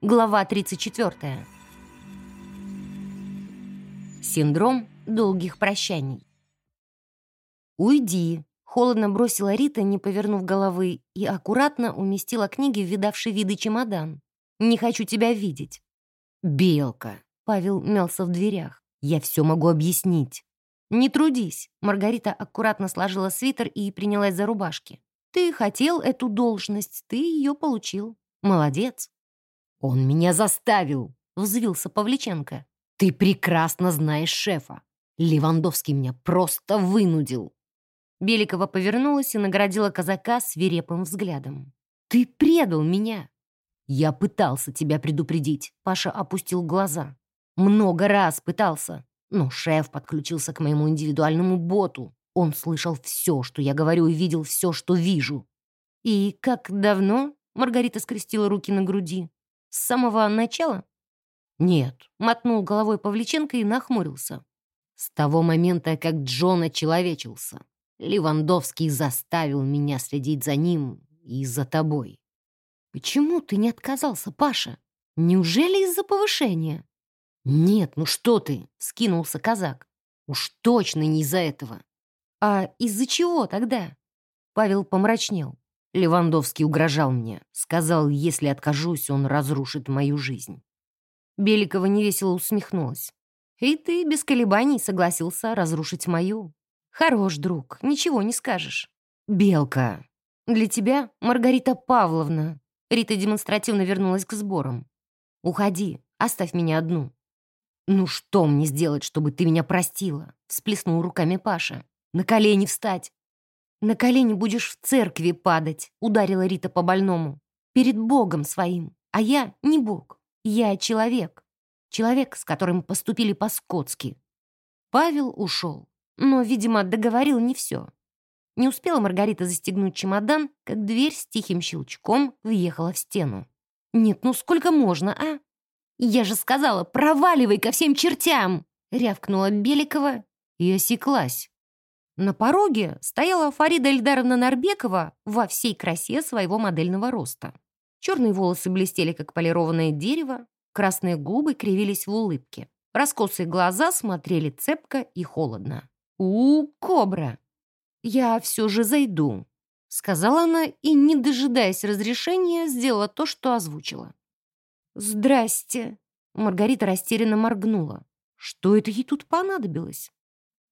Глава 34. Синдром долгих прощаний. «Уйди», — холодно бросила Рита, не повернув головы, и аккуратно уместила книги в видавший виды чемодан. «Не хочу тебя видеть». «Белка», — Павел мялся в дверях, — «я все могу объяснить». «Не трудись», — Маргарита аккуратно сложила свитер и принялась за рубашки. «Ты хотел эту должность, ты ее получил. Молодец». «Он меня заставил», — взвился Павличенко. «Ты прекрасно знаешь шефа. Левандовский меня просто вынудил». Беликова повернулась и наградила казака свирепым взглядом. «Ты предал меня!» «Я пытался тебя предупредить», — Паша опустил глаза. «Много раз пытался, но шеф подключился к моему индивидуальному боту. Он слышал все, что я говорю, и видел все, что вижу». «И как давно?» — Маргарита скрестила руки на груди. «С самого начала?» «Нет», — мотнул головой Павличенко и нахмурился. «С того момента, как Джон очеловечился. Левандовский заставил меня следить за ним и за тобой». «Почему ты не отказался, Паша? Неужели из-за повышения?» «Нет, ну что ты!» — скинулся казак. «Уж точно не из-за этого». «А из-за чего тогда?» Павел помрачнел. Левандовский угрожал мне. Сказал, если откажусь, он разрушит мою жизнь. Беликова невесело усмехнулась. «И ты без колебаний согласился разрушить мою. Хорош, друг, ничего не скажешь». «Белка!» «Для тебя, Маргарита Павловна». Рита демонстративно вернулась к сборам. «Уходи, оставь меня одну». «Ну что мне сделать, чтобы ты меня простила?» Всплеснул руками Паша. «На колени встать!» «На колени будешь в церкви падать», — ударила Рита по больному. «Перед Богом своим. А я не Бог. Я человек. Человек, с которым поступили по-скотски». Павел ушел, но, видимо, договорил не все. Не успела Маргарита застегнуть чемодан, как дверь с тихим щелчком въехала в стену. «Нет, ну сколько можно, а?» «Я же сказала, проваливай ко всем чертям!» — рявкнула Беликова и осеклась. На пороге стояла Фарида Эльдаровна Нарбекова во всей красе своего модельного роста. Черные волосы блестели, как полированное дерево, красные губы кривились в улыбке. Раскосые глаза смотрели цепко и холодно. «У, кобра! Я все же зайду», — сказала она и, не дожидаясь разрешения, сделала то, что озвучила. «Здрасте!» — Маргарита растерянно моргнула. Что это ей тут понадобилось?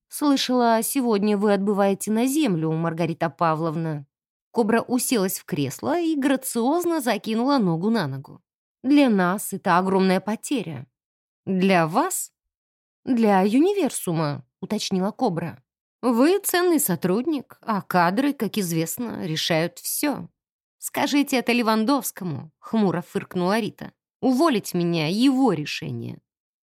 «Слышала, сегодня вы отбываете на землю, Маргарита Павловна». Кобра уселась в кресло и грациозно закинула ногу на ногу. «Для нас это огромная потеря». «Для вас?» «Для универсума», — уточнила Кобра. «Вы ценный сотрудник, а кадры, как известно, решают все». «Скажите это Левандовскому», — хмуро фыркнула Рита. «Уволить меня — его решение».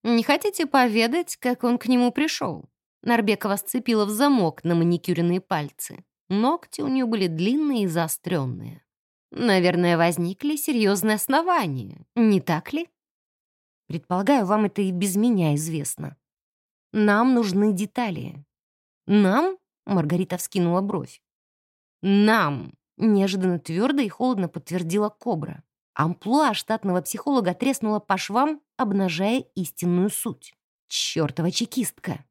«Не хотите поведать, как он к нему пришел?» Нарбекова сцепила в замок на маникюренные пальцы. Ногти у нее были длинные и заостренные. Наверное, возникли серьезные основания, не так ли? Предполагаю, вам это и без меня известно. Нам нужны детали. Нам? Маргарита вскинула бровь. Нам, неожиданно твердо и холодно подтвердила Кобра. Амплуа штатного психолога треснула по швам, обнажая истинную суть. Чёртова чекистка!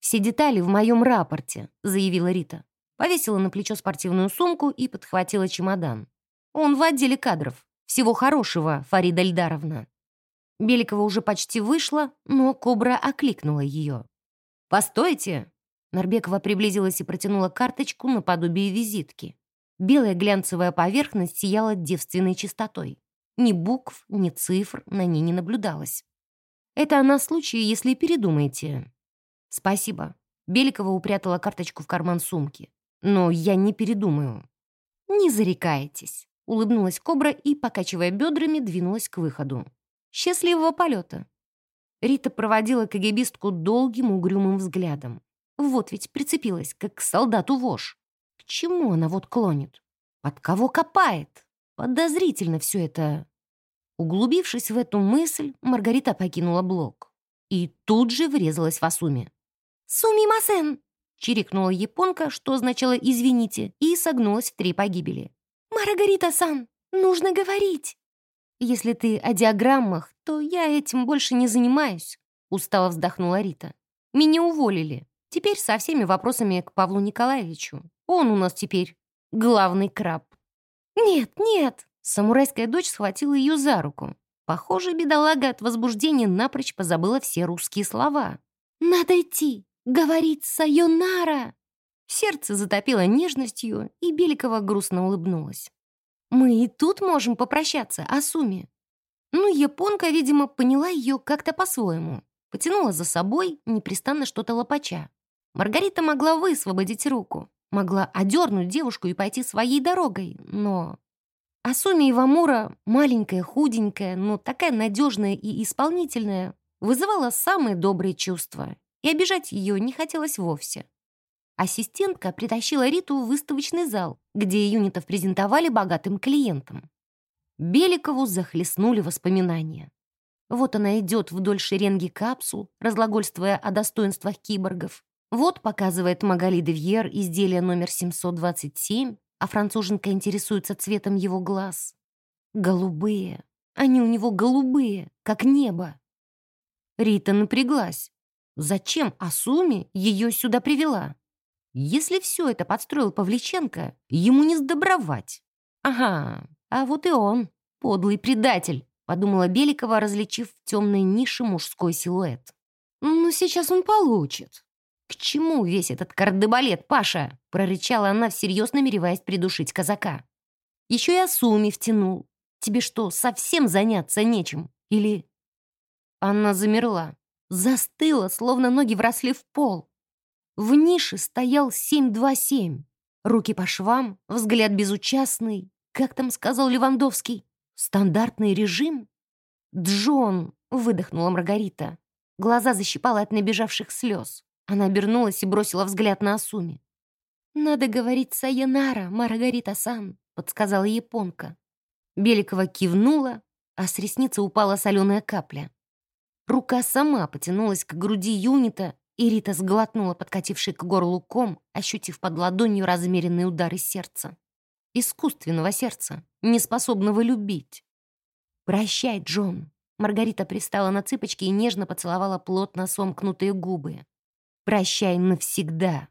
«Все детали в моем рапорте», — заявила Рита. Повесила на плечо спортивную сумку и подхватила чемодан. «Он в отделе кадров. Всего хорошего, Фарида Эльдаровна». Беликова уже почти вышла, но Кобра окликнула ее. «Постойте!» Нарбекова приблизилась и протянула карточку наподобие визитки. Белая глянцевая поверхность сияла девственной чистотой. Ни букв, ни цифр на ней не наблюдалось. «Это на случай, если передумаете. «Спасибо». Беликова упрятала карточку в карман сумки. «Но я не передумаю». «Не зарекайтесь», — улыбнулась Кобра и, покачивая бедрами, двинулась к выходу. «Счастливого полета!» Рита проводила кагибистку долгим угрюмым взглядом. Вот ведь прицепилась, как к солдату вож. К чему она вот клонит? Под кого копает? Подозрительно все это. Углубившись в эту мысль, Маргарита покинула блок. И тут же врезалась в Асуми. «Сумимасен!» — чирикнула японка, что означало «извините», и согнулась в три погибели. «Маргарита-сан, нужно говорить!» Если ты о диаграммах, то я этим больше не занимаюсь», — устало вздохнула Рита. «Меня уволили. Теперь со всеми вопросами к Павлу Николаевичу. Он у нас теперь главный краб». «Нет, нет!» Самурайская дочь схватила ее за руку. Похоже, бедолага от возбуждения напрочь позабыла все русские слова. «Надо идти! Говорить сайонара!» Сердце затопило нежностью, и Беликова грустно улыбнулась. «Мы и тут можем попрощаться, Асуми». Ну, японка, видимо, поняла ее как-то по-своему. Потянула за собой, непрестанно что-то лопача. Маргарита могла высвободить руку, могла одернуть девушку и пойти своей дорогой, но... Асуми Ивамура, маленькая, худенькая, но такая надежная и исполнительная, вызывала самые добрые чувства, и обижать ее не хотелось вовсе. Ассистентка притащила Риту в выставочный зал, где юнитов презентовали богатым клиентам. Беликову захлестнули воспоминания. Вот она идет вдоль шеренги капсул, разглагольствуя о достоинствах киборгов. Вот показывает Магали Девьер изделие номер 727, а француженка интересуется цветом его глаз. Голубые. Они у него голубые, как небо. Рита напряглась. Зачем Асуми ее сюда привела? Если все это подстроил Павличенко, ему не сдобровать. Ага, а вот и он, подлый предатель, подумала Беликова, различив в темной нише мужской силуэт. Ну, сейчас он получит. К чему весь этот кардебалет, Паша? прорычала она, всерьез намереваясь придушить казака. Еще и Асуми втянул. Тебе что, совсем заняться нечем? Или... Она замерла, застыла, словно ноги вросли в пол. В нише стоял 727. Руки по швам, взгляд безучастный. Как там сказал Левандовский? Стандартный режим? «Джон!» — выдохнула Маргарита. Глаза защипала от набежавших слез. Она обернулась и бросила взгляд на Асуми. «Надо говорить «Сайонара», Маргарита-сан», — подсказала японка. Беликова кивнула, а с ресницы упала соленая капля. Рука сама потянулась к груди юнита, и Рита сглотнула подкативший к горлу ком, ощутив под ладонью размеренные удары сердца. Искусственного сердца, неспособного любить. «Прощай, Джон!» Маргарита пристала на цыпочки и нежно поцеловала плотно сомкнутые губы. «Прощай навсегда!»